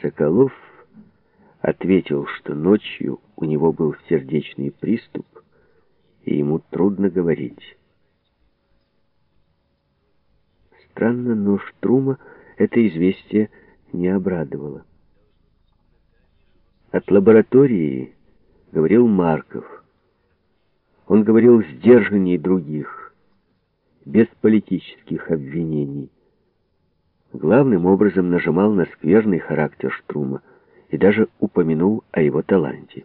Соколов ответил, что ночью у него был сердечный приступ, и ему трудно говорить. Странно, но Штрума это известие не обрадовало. От лаборатории говорил Марков. Он говорил сдержаннее других, без политических обвинений. Главным образом нажимал на скверный характер Штрума и даже упомянул о его таланте.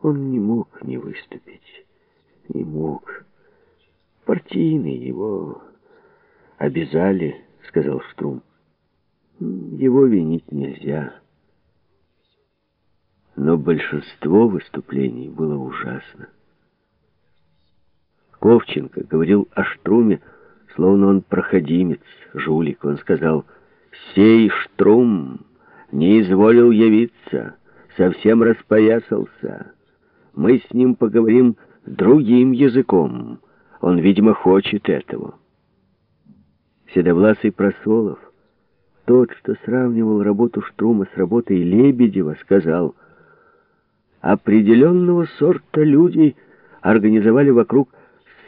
Он не мог не выступить, не мог. Партийные его обязали, сказал Штрум. Его винить нельзя. Но большинство выступлений было ужасно. Ковченко говорил о Штруме, словно он проходимец, жулик. Он сказал, «Сей Штрум не изволил явиться, совсем распоясался. Мы с ним поговорим другим языком. Он, видимо, хочет этого». Седовласый Просолов, тот, что сравнивал работу Штрума с работой Лебедева, сказал, «Определенного сорта люди организовали вокруг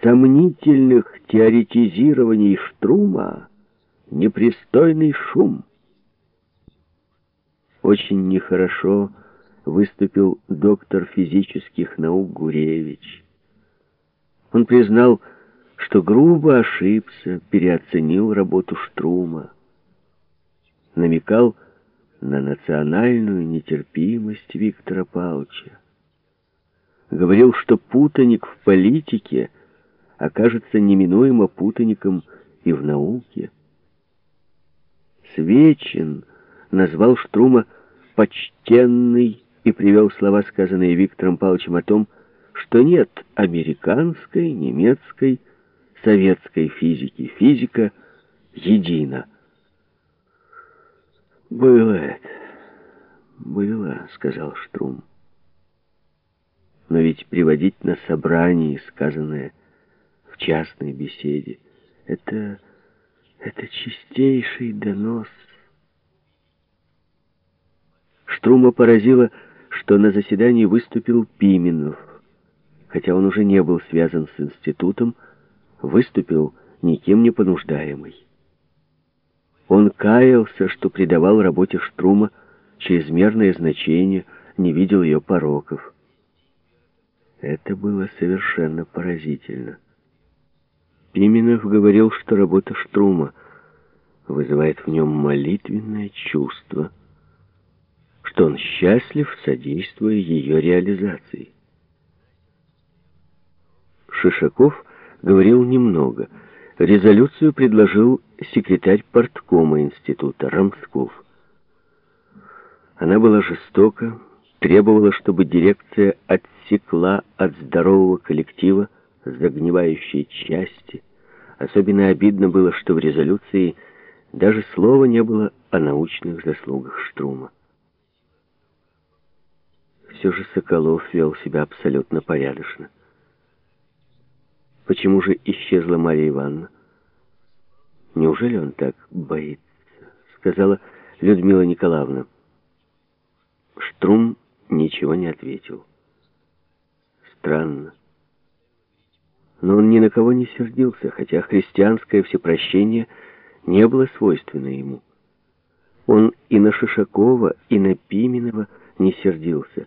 сомнительных теоретизирований Штрума непристойный шум». Очень нехорошо выступил доктор физических наук Гуревич. Он признал, что грубо ошибся, переоценил работу Штрума. Намекал на национальную нетерпимость Виктора Павловича. Говорил, что путаник в политике окажется неминуемо путаником и в науке. Свечин назвал Штрума «почтенный» и привел слова, сказанные Виктором Павловичем о том, что нет американской, немецкой, советской физики. Физика едина. «Было это, было», — сказал Штрум. Но ведь приводить на собрании сказанное частной беседе — это... это чистейший донос. Штрума поразило, что на заседании выступил Пименов, хотя он уже не был связан с институтом, выступил никем не понуждаемый. Он каялся, что придавал работе Штрума чрезмерное значение, не видел ее пороков. Это было совершенно поразительно. Пименов говорил, что работа Штрума вызывает в нем молитвенное чувство, что он счастлив, содействуя ее реализации. Шишаков говорил немного. Резолюцию предложил секретарь порткома института Рамсков. Она была жестока, требовала, чтобы дирекция отсекла от здорового коллектива загнивающие части. Особенно обидно было, что в резолюции даже слова не было о научных заслугах Штрума. Все же Соколов вел себя абсолютно порядочно. Почему же исчезла Мария Ивановна? Неужели он так боится? Сказала Людмила Николаевна. Штрум ничего не ответил. Странно. Но он ни на кого не сердился, хотя христианское всепрощение не было свойственно ему. Он и на Шишакова, и на Пименова не сердился.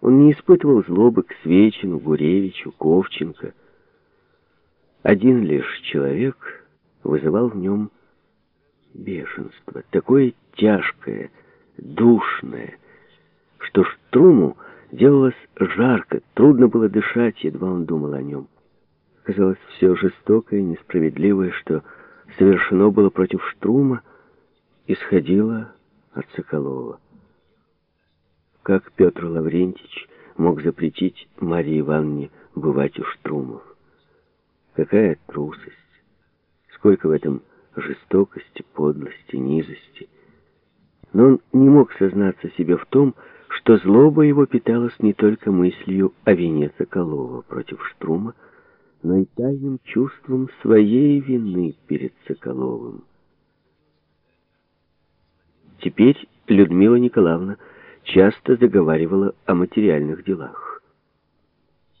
Он не испытывал злобы к Свечину, Гуревичу, Ковченко, один лишь человек вызывал в нем бешенство, такое тяжкое, душное, что Штруму делалось жарко, трудно было дышать, едва он думал о нем. Казалось, все жестокое и несправедливое, что совершено было против Штрума, исходило от Соколова. Как Петр Лаврентич мог запретить Марии Ивановне бывать у Штрумов? Какая трусость! Сколько в этом жестокости, подлости, низости! Но он не мог сознаться себе в том, что злоба его питалась не только мыслью о вине Соколова против Штрума, но и тайным чувством своей вины перед Соколовым. Теперь Людмила Николаевна часто заговаривала о материальных делах.